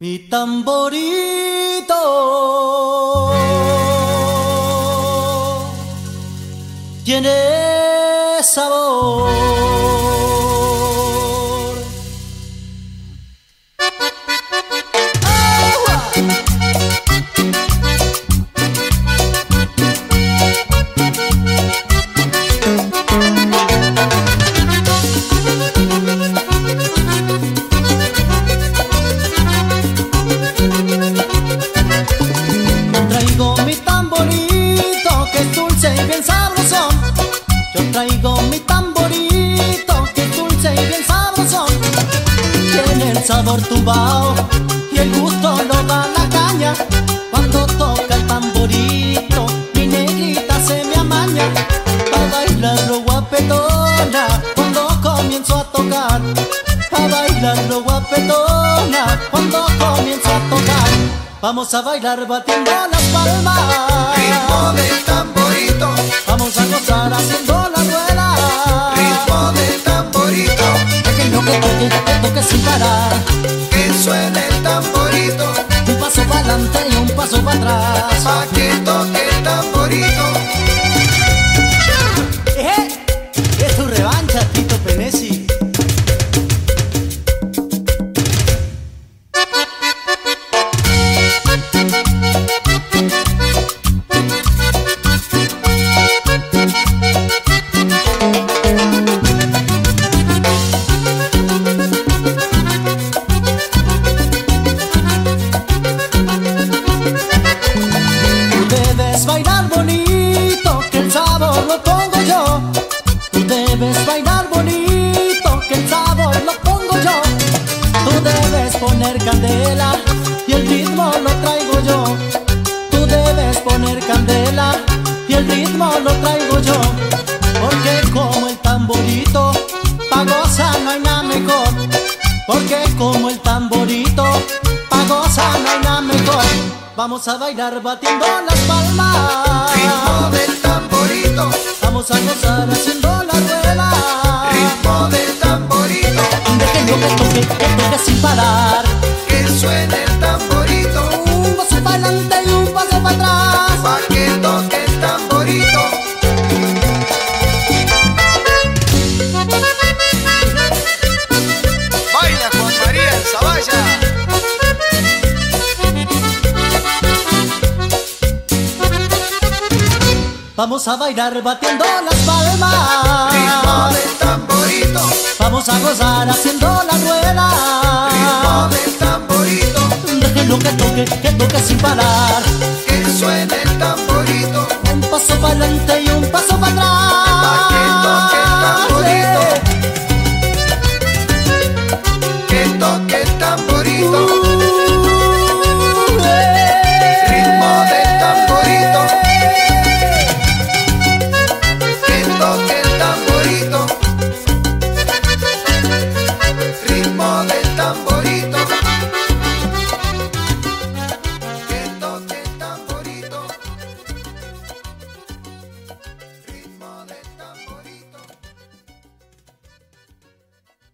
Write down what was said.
Mi tamborito tiene sabor. Tiene el sabor tumbao y el gusto lo da la caña. Cuando toca el tamborito, mi negrita se me amaña. Pa' bailarlo guapetona cuando comienzo a tocar. Pa' bailarlo guapetona cuando comienzo a tocar. Vamos a bailar batiendo las palmas. Ritmo del tamborito, Vamos a gozar haciendo toque poner candela y el ritmo lo traigo yo. Tú debes poner candela y el ritmo lo traigo yo. Porque como el tamborito, pa' gozar no hay nada mejor. Porque como el tamborito, pa' gozar no hay nada mejor. Vamos a bailar batiendo las palmas. Ritmo del tamborito, Vamos a gozar haciendo la rueda. ritmo del tamborito, Déjenlo que toque, sin parar. que suene el tamborito, Un paso para adelante y un paso para atrás. pa' que toque el tamborito. Baila Juan María Zavalla. Vamos a bailar batiendo las Ritmo palmas. del tamborito, Vamos a gozar lo que toque, que toque sin parar. Que suene el tamborito. Un paso para adelante y un paso para atrás. Pa que toque el tamborito. Que toque el tamborito. ritmo del tamborito.